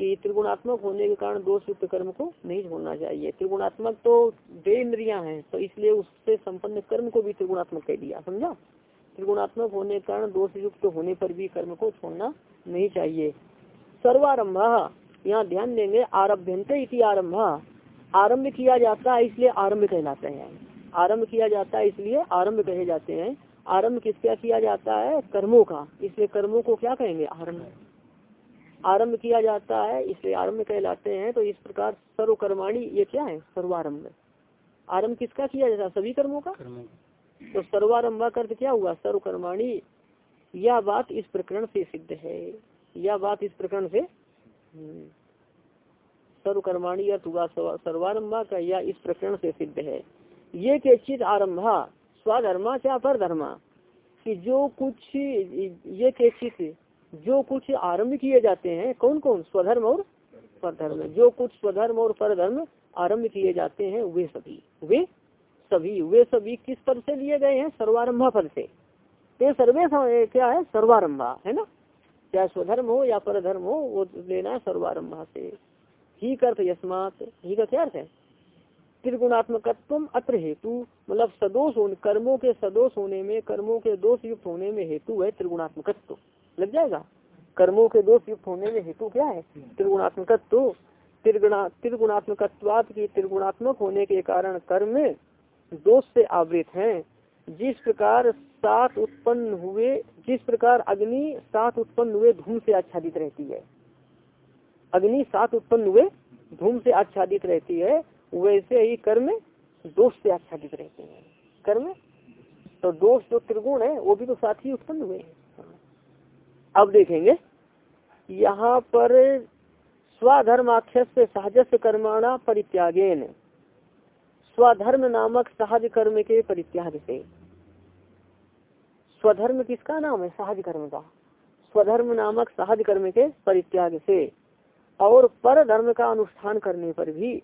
कि त्रिगुणात्मक होने के कारण दोष युक्त कर्म को नहीं छोड़ना चाहिए। त्रिगुणात्मक तो दे इंद्रिया है तो इसलिए उससे संपन्न कर्म को भी त्रिगुणात्मक कह दिया, समझा? त्रिगुणात्मक होने के कारण दोष युक्त होने पर भी कर्म को छोड़ना नहीं चाहिए। सर्वारंभ, यहाँ ध्यान देंगे आरभ्यंते आरंभ आरंभ किया जाता है इसलिए आरंभ कहलाते हैं। आरंभ किया जाता है इसलिए आरंभ कहे जाते हैं। आरंभ किसका किया जाता है? कर्मों का। इसलिए कर्मों को क्या कहेंगे? आरंभ आरंभ किया जाता है इसलिए आरंभ कहलाते हैं। तो इस प्रकार सर्वकर्माणी ये क्या है? सर्वारंभ। आरंभ किसका किया जाता है? सभी कर्मों का? तो सर्वारंभा अर्थ क्या हुआ? सर्वकर्माणी। यह बात इस प्रकरण से सिद्ध है। यह बात इस प्रकरण से हम्म, सर्वकर्माणी अर्थ हुआ सर्वारंभा का यह इस प्रकरण से सिद्ध है। ये के चित आरंभा स्वधर्मा क्या पर धर्मा कि जो कुछ ये के चित जो कुछ आरंभ किए जाते हैं कौन कौन स्वधर्म और परधर्म। जो कुछ स्वधर्म और परधर्म आरंभ किए जाते हैं, वे सभी। वे सभी। वे सभी किस पद से लिए गए हैं? सर्वारंभा पद से। ते सर्वे क्या है? सर्वारंभा, है ना? चाहे स्वधर्म हो या परधर्म हो, वो लेना है सर्वारंभा से। ही अर्थ यशमात ही का क्या अर्थ है? त्रिगुणात्मकत्व अत्र हेतु। मतलब सदोष कर्मों के सदोष होने में, कर्मों के दोष युक्त होने में हेतु है त्रिगुणात्मकत्व। लग जाएगा। कर्मों के दोष युक्त होने में हेतु क्या है? त्रिगुणात्मक त्रिगुणा त्रिगुणात्मकत्वाद की त्रिगुणात्मक होने के कारण कर्म दोष से आवृत हैं। जिस प्रकार सात उत्पन्न हुए जिस प्रकार अग्नि सात उत्पन्न हुए, धूम से आच्छादित रहती है। अग्नि सात उत्पन्न हुए, धूम से आच्छादित रहती है, वैसे ही कर्म दोष से आच्छादित रहते हैं। कर्म तो दोष जो त्रिगुण है, वो भी तो साथ ही उत्पन्न हुए हैं। अब देखेंगे। यहाँ पर स्वधर्म आख्य से सहजस्य कर्माणा परित्यागेन। स्वधर्म नामक सहज कर्म के परित्याग से। स्वधर्म किसका नाम है? सहज कर्म का। स्वधर्म नामक सहज कर्म के परित्याग से। और पर धर्म का अनुष्ठान करने पर भी।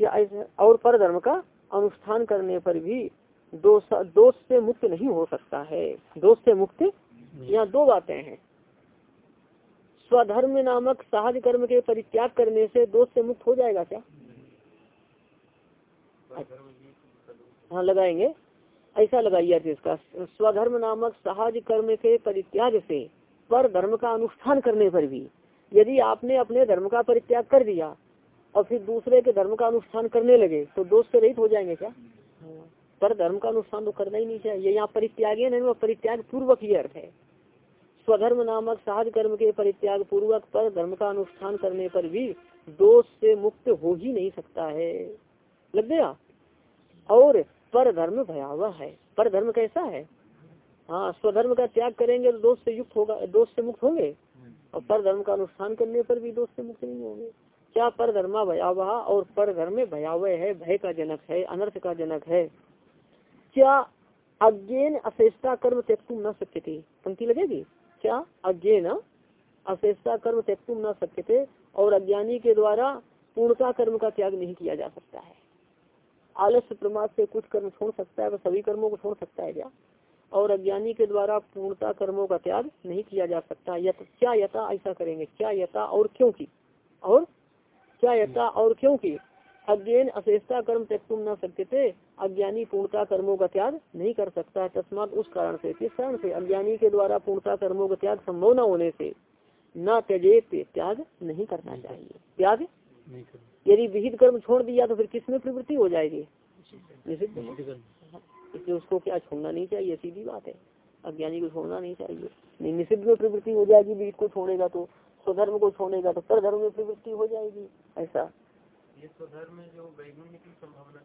या और पर धर्म का अनुष्ठान करने पर भी दोष दोष से मुक्त नहीं हो सकता है। दोष से मुक्त यहाँ दो बातें हैं। स्वधर्म नामक सहज कर्म के परित्याग करने से दोष से मुक्त हो जाएगा क्या? हाँ लगाएँगे। ऐसा लगाइए अर्थ इसका। स्वधर्म नामक सहज कर्म के परित्याग से पर धर्म का अनुष्ठान करने पर भी, यदि आपने अपने धर्म का परित्याग कर दिया और फिर दूसरे के धर्म का अनुष्ठान करने लगे तो दोष से रहित हो जाएँगे क्या? पर धर्म का अनुष्ठान तो करना ही नहीं चाहिए। यहाँ परित्याग नहीं परित्याग पूर्वक ही अर्थ है। स्वधर्म नामक सहज कर्म के परित्याग पूर्वक पर धर्म का अनुष्ठान करने पर भी दोष से मुक्त हो ही नहीं सकता है। लग गया? और पर धर्म भयावह है। पर धर्म कैसा है? हाँ स्वधर्म का त्याग करेंगे तो दोष से युक्त होगा, दोष से मुक्त होंगे? और पर धर्म का अनुष्ठान करने पर भी दोष से मुक्त नहीं होंगे। क्या पर धर्मा भयावह और पर धर्म भयावह है? भय का जनक है, अनर्थ का जनक है। क्या अज्ञान अशेषता कर्म त्यक्तुम न सकते थे पंक्ति लगेगी? क्या अज्ञान अशेषता कर्म त्यक्तुम न सकते थे और अज्ञानी के द्वारा पूर्णता कर्म का त्याग नहीं किया जा सकता है? आलस्य प्रमाद से कुछ कर्म छोड़ सकता है सभी कर्मों को छोड़ सकता है क्या? और अज्ञानी के द्वारा पूर्णता कर्मों का त्याग नहीं किया जा सकता। यत क्या यथा ऐसा करेंगे? क्या यथा और क्यों की? और? क्या यथा और क्यों की? अज्ञान अशेषता कर्म तक त्यक्तुम न सकते थे अज्ञानी पूर्णता कर्मों का त्याग नहीं कर सकता। है तस्मात उस कारण से किस कारण से अज्ञानी के द्वारा पूर्णता कर्मों का त्याग संभव न होने से न त्यजे त्याग नहीं करना चाहिए। त्याग? यदि विहित कर्म छोड़ दिया तो फिर किसमें प्रवृत्ति हो जाएगी? इसलिए उसको क्या छोड़ना नहीं चाहिए? सीधी बात है। अज्ञानी को छोड़ना नहीं चाहिए। नहीं निषिद्ध में प्रवृत्ति हो जाएगी विहित को छोड़ेगा तो स्वधर्म को छोड़ेगा तो पर धर्म में प्रवृत्ति हो जाएगी। ऐसा। ये स्वधर्म में जो वैगुण्य की संभावना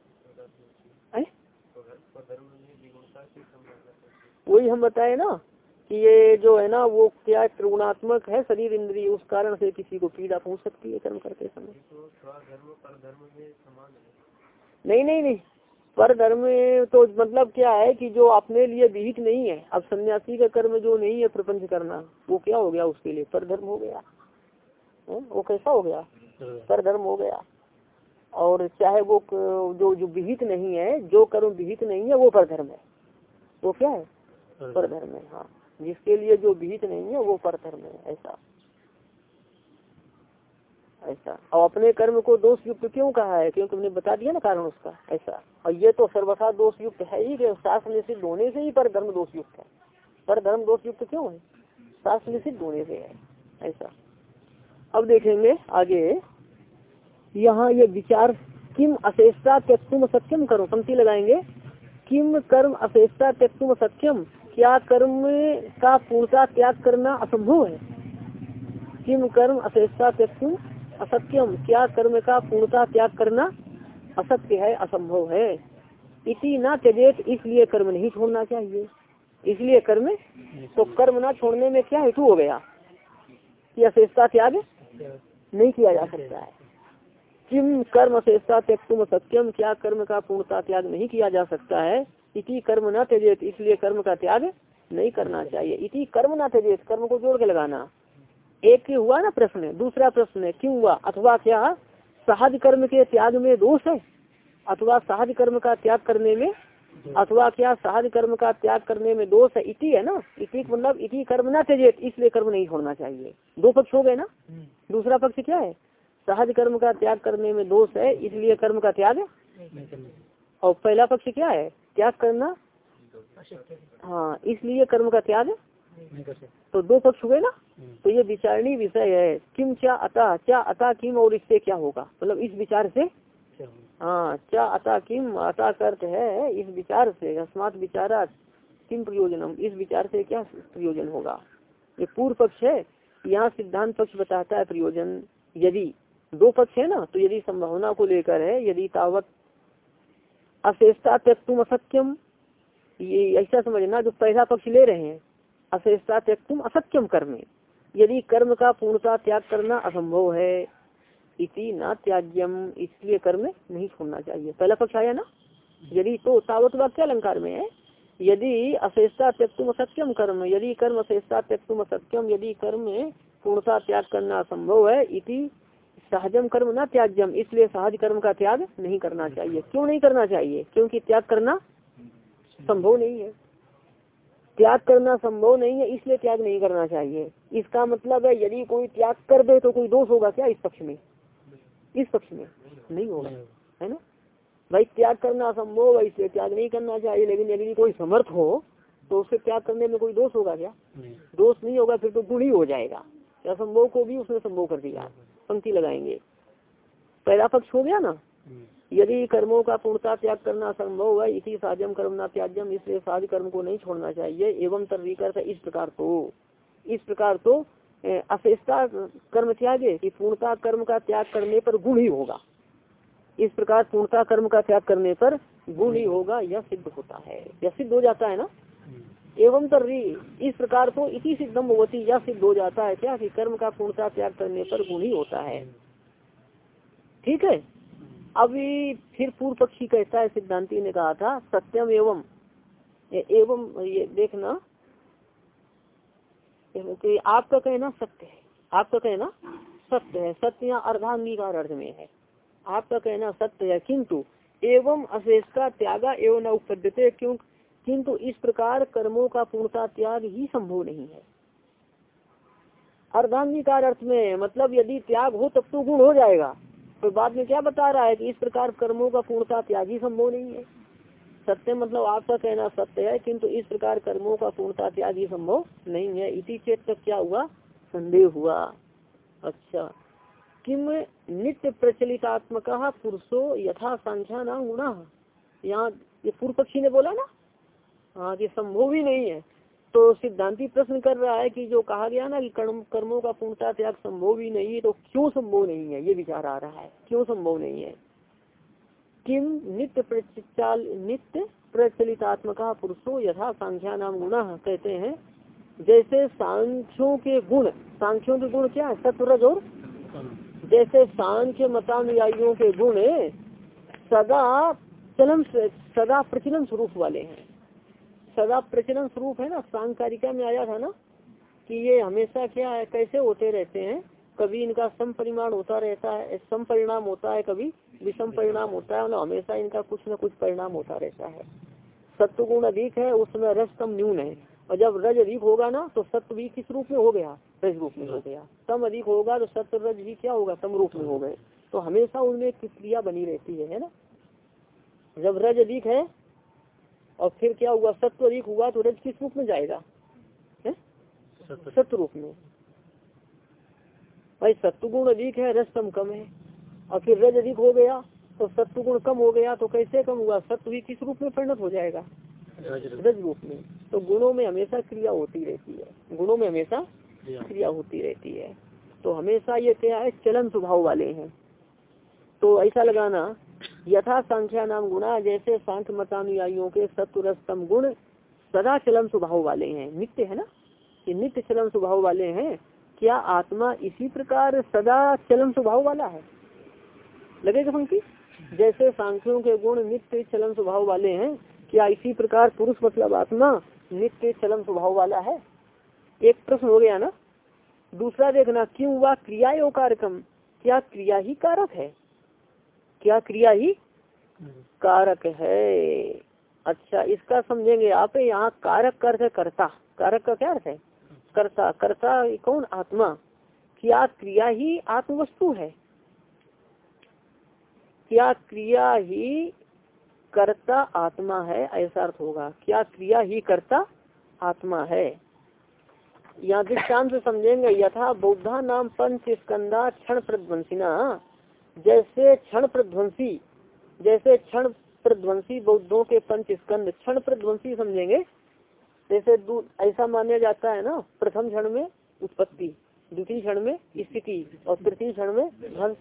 वही हम बताए ना कि ये जो है ना वो क्या त्रिगुणात्मक है शरीर इंद्रिय उस कारण से किसी को पीड़ा पहुँच सकती है कर्म करते समय? नहीं नहीं नहीं। पर धर्म तो मतलब क्या है कि जो अपने लिए विहित नहीं है अब सन्यासी का कर्म जो नहीं है प्रपंच करना वो क्या हो गया उसके लिए? पर धर्म हो गया। है? वो कैसा हो गया? पर धर्म हो गया। और चाहे वो जो जो विहित नहीं है जो कर्म विहित नहीं है वो पर धर्म है। वो क्या है? पर धर्म है हाँ। जिसके लिए जो विहित नहीं है वो पर धर्म है ऐसा। ऐसा। और अपने कर्म को दोष युक्त क्यों कहा है? क्योंकि हमने बता दिया ना कारण उसका ऐसा। और ये तो सर्वथा दोष युक्त है ही शास्त्र निषिद्ध होने से ही पर धर्म दोष युक्त है। पर धर्म दोष युक्त क्यों है? शास्त्र निषिद्ध होने से है ऐसा। अब देखेंगे आगे। यहाँ ये विचार, किम अशेषता त्यक्तुम सत्यम करो। पंक्ति लगाएँगे। किम कर्म अशेषता त्यक्तुम सत्यम? क्या कर्म का पूर्णता त्याग करना असंभव है? किम कर्म अशेषता त्यक्तुम असत्यम? क्या कर्म का पूर्णता त्याग करना असत्य है, असंभव है? इसी ना त्यजेत, इसलिए कर्म नहीं छोड़ना चाहिए। इसलिए कर्म तो कर्म ना छोड़ने में क्या हेतु हो गया? कि अशेषता त्याग नहीं किया जा सकता है। किम कर्म अशेषता त्यक्तुम सत्यम क्या कर्म का पूर्णता त्याग नहीं किया जा सकता है? इति कर्म न त्यजेत इसलिए कर्म का त्याग नहीं करना चाहिए। इति कर्म न त्यजेत कर्म को जोड़ के लगाना। एक ही हुआ ना प्रश्न? दूसरा प्रश्न क्यों हुआ? अथवा क्या सहज कर्म के त्याग में दोष है? अथवा सहज कर्म का त्याग करने में? अथवा क्या सहज कर्म का त्याग करने में दोष है? इति है ना? इति मतलब इति कर्म न त्यजेत इसलिए कर्म नहीं छोड़ना चाहिए। दो पक्ष हो गए ना? दूसरा पक्ष क्या है? सहज कर्म का त्याग करने में दोष है इसलिए कर्म का त्याग और पहला पक्ष क्या है? त्याग करना? हाँ इसलिए कर्म का त्याग? तो दो पक्ष हुए ना? तो ये विचारणी विषय है। किम क्या अतः क्या अतः किम और इससे क्या होगा? मतलब इस विचार से? हाँ क्या अतः किम अतः अर्थ है इस विचार से अस्मात विचारा किम प्रयोजन इस विचार से क्या प्रयोजन होगा? ये पूर्व पक्ष है यहाँ सिद्धांत पक्ष बताता है प्रयोजन यदि। दो पक्ष है ना तो यदि संभावना को लेकर है, यदि तावत अशेषता त्यक्तुम असत्यम, ये ऐसा समझना जो पहला पक्ष ले रहे हैं, अशेषता त्यक्तुम असत्यम कर्म। यदि कर्म का पूर्णता त्याग करना असंभव है, इति न त्याज्यम, इसलिए कर्म नहीं छोड़ना चाहिए। पहला पक्ष आया ना? यदि तो तावत वाक्य अलंकार में है, यदि अशेषता त्यक्तुम असत्यम कर्म, यदि कर्म अशेषता त्यक्तुम असत्यम, यदि कर्म पूर्णता त्याग करना असंभव है, इति सहजम कर्म न त्याज्यम इसलिए सहज कर्म का त्याग नहीं करना चाहिए। क्यों नहीं करना चाहिए? क्योंकि त्याग करना संभव नहीं है। त्याग करना संभव नहीं है इसलिए त्याग नहीं करना चाहिए। इसका मतलब है यदि कोई त्याग कर दे तो कोई दोष होगा क्या इस पक्ष में? इस पक्ष में नहीं होगा है ना? भाई त्याग करना असंभव है इसलिए त्याग नहीं करना चाहिए। लेकिन यदि कोई समर्थ हो तो उससे त्याग करने में कोई दोष होगा क्या? दोष नहीं होगा फिर तो गुण ही हो जाएगा असंभव को भी उसने संभव कर दिया? पंक्ति लगाएँगे। पहला पक्ष हो गया ना? यदि कर्मों का पूर्णता त्याग करना असंभव है इसी साजम कर्म ना त्याज्यम इसलिए साज कर्म को नहीं छोड़ना चाहिए एवं तरीकर इस प्रकार तो। इस प्रकार तो अशेषता कर्म त्यागे कि पूर्णता कर्म का त्याग करने पर गुण ही होगा। इस प्रकार पूर्णता कर्म का त्याग करने पर गुण ही होगा यह सिद्ध होता है। यह सिद्ध हो जाता है ना? एवं तर्री, इस प्रकार तो इसी सिद्धम भगवती यह सिद्ध हो जाता है क्या कि कर्म का पूर्णता त्याग करने पर गुण ही होता है? ठीक है? अभी फिर पूर्व पक्षी कहता है, सिद्धांति ने कहा था, सत्यम एवं। एवं, ये देखना। कि आपका कहना सत्य है। आपका कहना सत्य है। सत्य यहाँ अर्धांगीकार अर्थ में है। आपका कहना सत्य है, किंतु एवं अशेष का त्यागा एवं न उपद्यते, क्यों किंतु इस प्रकार कर्मों का पूर्णता त्याग ही संभव नहीं है। अर्धांगीकार अर्थ में मतलब यदि त्याग हो तब तो गुण हो जाएगा। तो बाद में क्या बता रहा है कि इस प्रकार कर्मों का पूर्णता त्याग ही संभव नहीं है? सत्य मतलब आपका कहना सत्य है, किंतु इस प्रकार कर्मों का पूर्णता त्याग ही संभव नहीं है। इसी चेत तक क्या हुआ? संदेह हुआ। अच्छा। किम नित्य प्रचलितात्मक पुरुषो यथा संख्या न गुणा। यहाँ ये पूर्व पक्षी ने बोला ना? हाँ कि संभव ही नहीं है। तो सिद्धांति प्रश्न कर रहा है कि जो कहा गया ना कि कर्म, कर्मों का पूर्णता त्याग संभव ही नहीं है तो क्यों संभव नहीं है? ये विचार आ रहा है। क्यों संभव नहीं है? किम नित्य प्रचाल नित्य प्रचलितात्मक पुरुषो यथा सांख्या नाम गुण कहते हैं। जैसे सांख्यों के गुण, सांख्यों के गुण क्या है? सत्वरज और जैसे सांख्य मतानुयायियों के गुण सदा चलन सदा प्रचलन स्वरूप वाले हैं। सदा प्रचलन स्वरूप है ना? सांकारिका में आया था ना कि ये हमेशा क्या है, कैसे होते रहते हैं? कभी इनका सम परिमाण होता रहता है सम परिणाम होता है, कभी विषम परिणाम होता है मतलब हमेशा इनका कुछ न कुछ परिणाम होता रहता है। सत्व गुण अधिक है, उसमें रस कम न्यून है। और जब रज अधिक होगा ना तो सत्व भी किस रूप में हो गया? रज रूप में हो गया। तम अधिक होगा तो सत्य रज भी क्या होगा? तम रूप में हो गए। तो हमेशा उनमें क्रिया बनी रहती है है ना? जब रज अधिक है और फिर क्या हुआ? सत्व अधिक हुआ तो रज किस रूप में जाएगा? सत्य रूप में। भाई सत्व गुण अधिक है रस कम कम है। और फिर रज अधिक हो गया तो सत्व गुण कम हो गया तो कैसे कम हुआ? सत्व भी किस रूप में परिणत हो जाएगा? रज रूप। में। तो गुणों में हमेशा क्रिया होती रहती है। गुणों में हमेशा क्रिया होती रहती है। तो हमेशा ये क्या है? चलन स्वभाव वाले हैं। तो ऐसा लगाना यथा संख्या नाम गुणा जैसे सांख्य मतानुयायियों के सत्व रसतम गुण सदा चलन स्वभाव वाले हैं। नित्य है ना? ये नित्य चलन स्वभाव वाले हैं। क्या आत्मा इसी प्रकार सदा चलन स्वभाव वाला है? लगेगा पंक्ति? जैसे सांख्यों के गुण नित्य चलन स्वभाव वाले हैं, क्या इसी प्रकार पुरुष मतलब आत्मा नित्य चलन स्वभाव वाला है? एक प्रश्न हो गया ना? दूसरा देखना, क्यों वह क्रिया कार्यक्रम क्या क्रिया ही कारक है? क्या क्रिया ही कारक है। अच्छा इसका समझेंगे आप यहाँ कारक का अर्थ है कर्ता। कारक का क्या अर्थ है? कर्ता। कर्ता कौन? आत्मा। क्या क्रिया ही आत्मवस्तु है? क्या क्रिया ही कर्ता आत्मा है? ऐसा अर्थ होगा। क्या क्रिया ही कर्ता आत्मा है? यहाँ दृष्टान से समझेंगे यथा बौद्धा नाम पंच स्कंदा क्षण प्रध्वंसिना। जैसे क्षण प्रध्वंसी, जैसे क्षण प्रध्वंसी बौद्धों के पंच स्कंद, क्षण प्रध्वंसी समझेंगे? जैसे ऐसा माना जाता है ना, प्रथम क्षण में उत्पत्ति, द्वितीय क्षण में स्थिति और तृतीय क्षण में ध्वंस।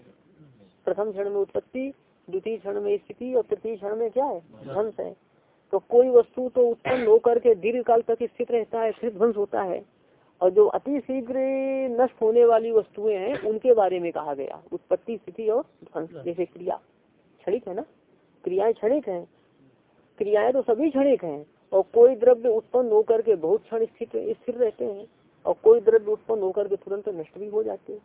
प्रथम क्षण में उत्पत्ति, द्वितीय क्षण में स्थिति और तृतीय क्षण में क्या है? ध्वंस है। तो कोई वस्तु तो उत्पन्न होकर के दीर्घ काल तक स्थित रहता है, फिर ध्वंस होता है। और जो अति शीघ्र नष्ट होने वाली वस्तुएँ हैं उनके बारे में कहा गया। उत्पत्ति स्थिति और जैसे क्रिया। क्षणिक है ना? क्रियाएँ क्षणिक है। क्रियाएँ तो सभी क्षणिक हैं। और कोई द्रव्य उत्पन्न होकर के बहुत क्षण स्थित स्थिर रहते हैं और कोई द्रव्य उत्पन्न होकर के तुरंत नष्ट भी हो जाते हैं।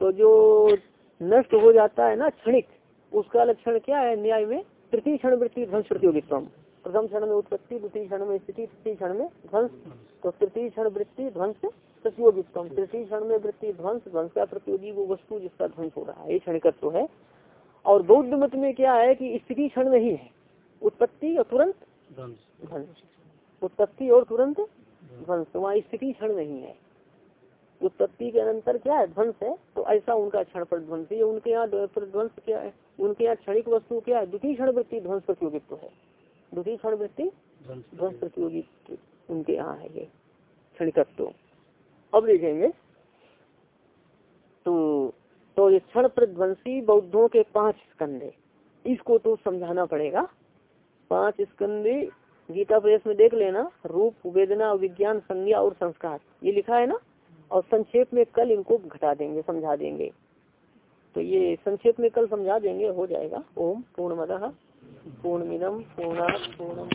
तो जो नष्ट हो जाता है ना क्षणिक उसका लक्षण क्या है? न्याय में तृतीय क्षण वृत्ति ध्वंस प्रतियोगित्व प्रथम क्षण में उत्पत्ति द्वितीय क्षण में स्थिति तृतीय क्षण में ध्वंस। तो तृतीय क्षण वृत्ति ध्वंस प्रतियोगित्व तृतीय क्षण में वृत्ति ध्वंस ध्वंस का प्रतियोगी वो वस्तु जिसका ध्वंस हो रहा है ये क्षणिकत्व है। और बौद्ध मत में क्या है कि स्थिति क्षण नहीं है उत्पत्ति और तुरंत ध्वंस। उत्पत्ति और तुरंत ध्वंस। तो वहाँ स्थिति क्षण नहीं है उत्पत्ति के अनंतर क्या है? ध्वंस है। तो ऐसा उनका क्षण पर ध्वंस। है उनके यहाँ ध्वंस क्या है? उनके यहाँ क्षणिक वस्तु क्या है? द्वितीय क्षण वृत्ति ध्वंस प्रतियोगित्व है। द्वितीय क्षण वृत्ति ध्वंस प्रतियोगित्व उनके यहाँ है ये क्षणिकत्व। अब देखेंगे। तो तो ये क्षण प्रध्वंसी बौद्धों के पाँच स्कंदे इसको तो समझाना पड़ेगा। पाँच स्कंदे गीता प्रेस में देख लेना रूप वेदना विज्ञान संज्ञा और संस्कार ये लिखा है ना? और संक्षेप में कल इनको घटा देंगे समझा देंगे। तो ये संक्षेप में कल समझा देंगे हो जाएगा। ओम पूर्ण मद पूर्णमिदम पूर्णा पूर्णम